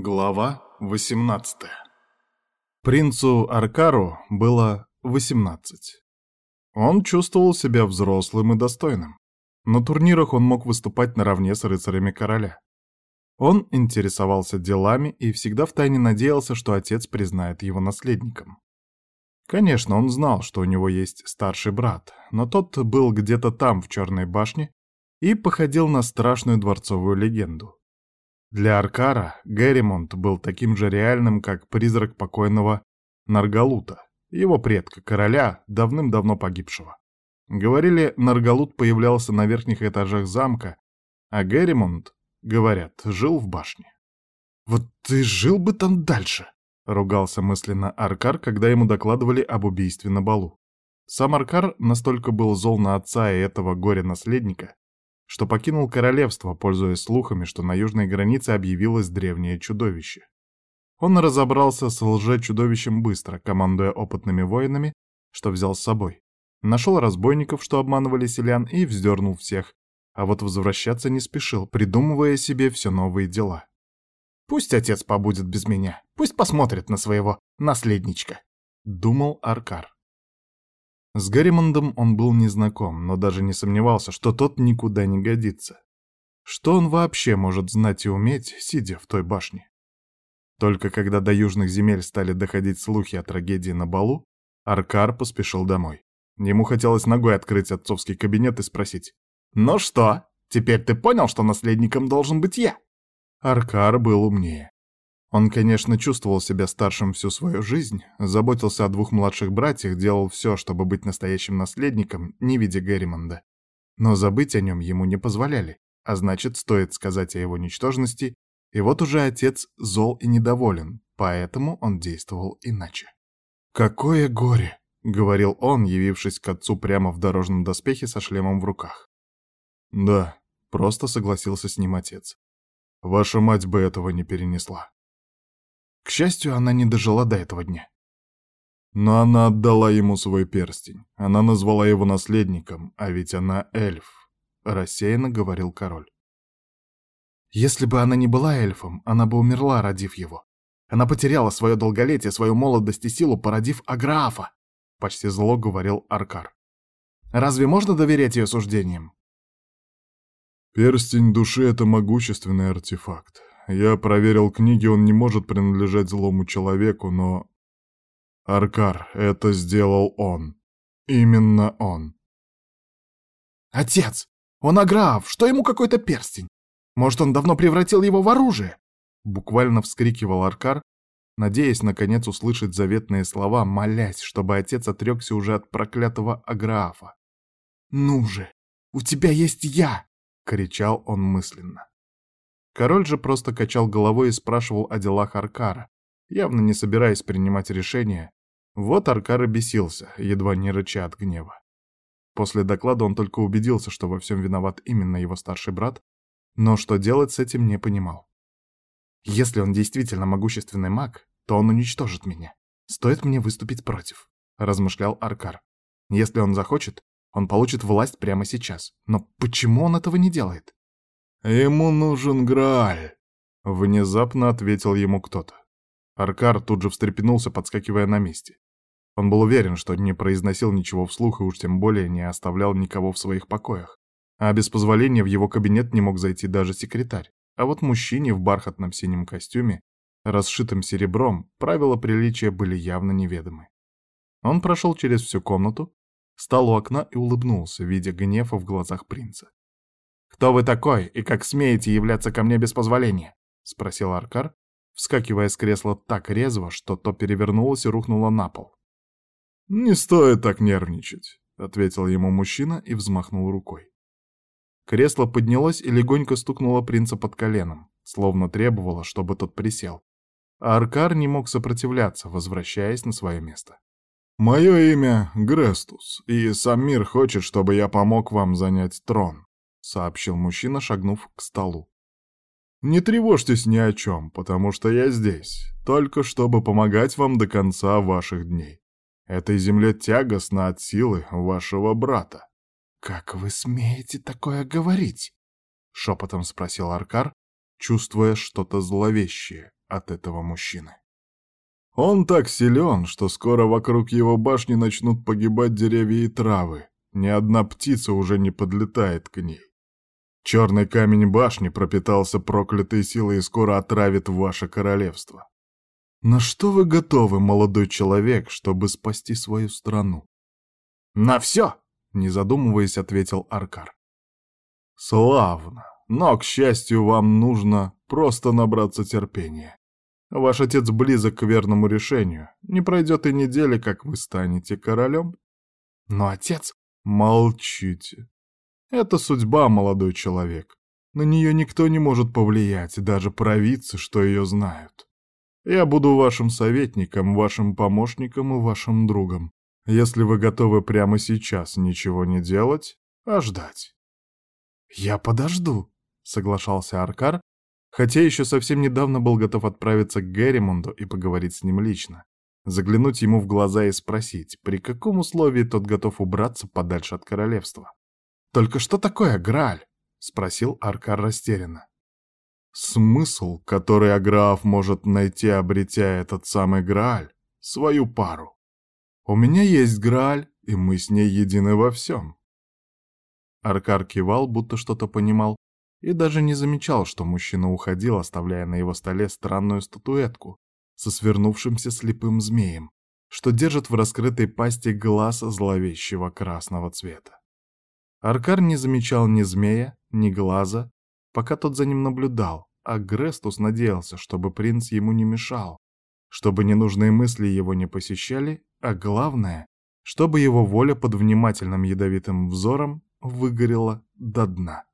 Глава 18 Принцу Аркару было 18. Он чувствовал себя взрослым и достойным. На турнирах он мог выступать наравне с рыцарями короля. Он интересовался делами и всегда втайне надеялся, что отец признает его наследником. Конечно, он знал, что у него есть старший брат, но тот был где-то там, в Черной башне, и походил на страшную дворцовую легенду. Для Аркара Герримонт был таким же реальным, как призрак покойного Наргалута, его предка, короля, давным-давно погибшего. Говорили, Наргалут появлялся на верхних этажах замка, а Герримонт, говорят, жил в башне. «Вот ты жил бы там дальше!» — ругался мысленно Аркар, когда ему докладывали об убийстве на балу. Сам Аркар настолько был зол на отца и этого горя-наследника, что покинул королевство, пользуясь слухами, что на южной границе объявилось древнее чудовище. Он разобрался с лже-чудовищем быстро, командуя опытными воинами, что взял с собой. Нашел разбойников, что обманывали селян, и вздернул всех, а вот возвращаться не спешил, придумывая себе все новые дела. «Пусть отец побудет без меня, пусть посмотрит на своего наследничка», — думал Аркар. С Гарримондом он был незнаком, но даже не сомневался, что тот никуда не годится. Что он вообще может знать и уметь, сидя в той башне? Только когда до южных земель стали доходить слухи о трагедии на балу, Аркар поспешил домой. Ему хотелось ногой открыть отцовский кабинет и спросить. «Ну что, теперь ты понял, что наследником должен быть я?» Аркар был умнее. Он, конечно, чувствовал себя старшим всю свою жизнь, заботился о двух младших братьях, делал все, чтобы быть настоящим наследником, не видя Герримонда. Но забыть о нем ему не позволяли, а значит, стоит сказать о его ничтожности, и вот уже отец зол и недоволен, поэтому он действовал иначе. «Какое горе!» — говорил он, явившись к отцу прямо в дорожном доспехе со шлемом в руках. «Да», — просто согласился с ним отец. «Ваша мать бы этого не перенесла». К счастью, она не дожила до этого дня. Но она отдала ему свой перстень. Она назвала его наследником, а ведь она эльф, — рассеянно говорил король. Если бы она не была эльфом, она бы умерла, родив его. Она потеряла свое долголетие, свою молодость и силу, породив Аграфа, — почти зло говорил Аркар. Разве можно доверять ее суждениям? Перстень души — это могущественный артефакт. Я проверил книги, он не может принадлежать злому человеку, но... Аркар, это сделал он. Именно он. Отец! Он аграф! Что ему какой-то перстень? Может, он давно превратил его в оружие? Буквально вскрикивал Аркар, надеясь, наконец, услышать заветные слова, молясь, чтобы отец отрекся уже от проклятого Аграафа. «Ну же, у тебя есть я!» — кричал он мысленно. Король же просто качал головой и спрашивал о делах Аркара, явно не собираясь принимать решения. Вот Аркар и бесился, едва не рыча от гнева. После доклада он только убедился, что во всем виноват именно его старший брат, но что делать с этим не понимал. Если он действительно могущественный маг, то он уничтожит меня. Стоит мне выступить против, размышлял Аркар. Если он захочет, он получит власть прямо сейчас. Но почему он этого не делает? «Ему нужен Грааль», — внезапно ответил ему кто-то. Аркар тут же встрепенулся, подскакивая на месте. Он был уверен, что не произносил ничего вслух и уж тем более не оставлял никого в своих покоях. А без позволения в его кабинет не мог зайти даже секретарь. А вот мужчине в бархатном синем костюме, расшитым серебром, правила приличия были явно неведомы. Он прошел через всю комнату, встал у окна и улыбнулся, видя гнев в глазах принца. «Кто вы такой и как смеете являться ко мне без позволения?» — спросил Аркар, вскакивая с кресла так резво, что то перевернулось и рухнуло на пол. «Не стоит так нервничать», — ответил ему мужчина и взмахнул рукой. Кресло поднялось и легонько стукнуло принца под коленом, словно требовало, чтобы тот присел. А Аркар не мог сопротивляться, возвращаясь на свое место. «Мое имя Грестус, и сам мир хочет, чтобы я помог вам занять трон сообщил мужчина, шагнув к столу. «Не тревожьтесь ни о чем, потому что я здесь, только чтобы помогать вам до конца ваших дней. Этой земле тягостно от силы вашего брата». «Как вы смеете такое говорить?» — шепотом спросил Аркар, чувствуя что-то зловещее, от этого мужчины. Он так силен, что скоро вокруг его башни начнут погибать деревья и травы. Ни одна птица уже не подлетает к ней. Черный камень башни пропитался проклятой силой и скоро отравит ваше королевство. На что вы готовы, молодой человек, чтобы спасти свою страну? На все, не задумываясь, ответил Аркар. Славно, но, к счастью, вам нужно просто набраться терпения. Ваш отец близок к верному решению. Не пройдет и недели, как вы станете королем. Но отец... Молчите. Это судьба, молодой человек. На нее никто не может повлиять, даже провидцы, что ее знают. Я буду вашим советником, вашим помощником и вашим другом. Если вы готовы прямо сейчас ничего не делать, а ждать. «Я подожду», — соглашался Аркар, Хотя еще совсем недавно был готов отправиться к Герримонду и поговорить с ним лично. Заглянуть ему в глаза и спросить, при каком условии тот готов убраться подальше от королевства. «Только что такое Грааль?» — спросил Аркар растерянно. «Смысл, который Аграф может найти, обретя этот самый Грааль, свою пару. У меня есть Грааль, и мы с ней едины во всем». Аркар кивал, будто что-то понимал, и даже не замечал, что мужчина уходил, оставляя на его столе странную статуэтку со свернувшимся слепым змеем, что держит в раскрытой пасти глаз зловещего красного цвета. Аркар не замечал ни змея, ни глаза, пока тот за ним наблюдал, а Грестус надеялся, чтобы принц ему не мешал, чтобы ненужные мысли его не посещали, а главное, чтобы его воля под внимательным ядовитым взором выгорела до дна.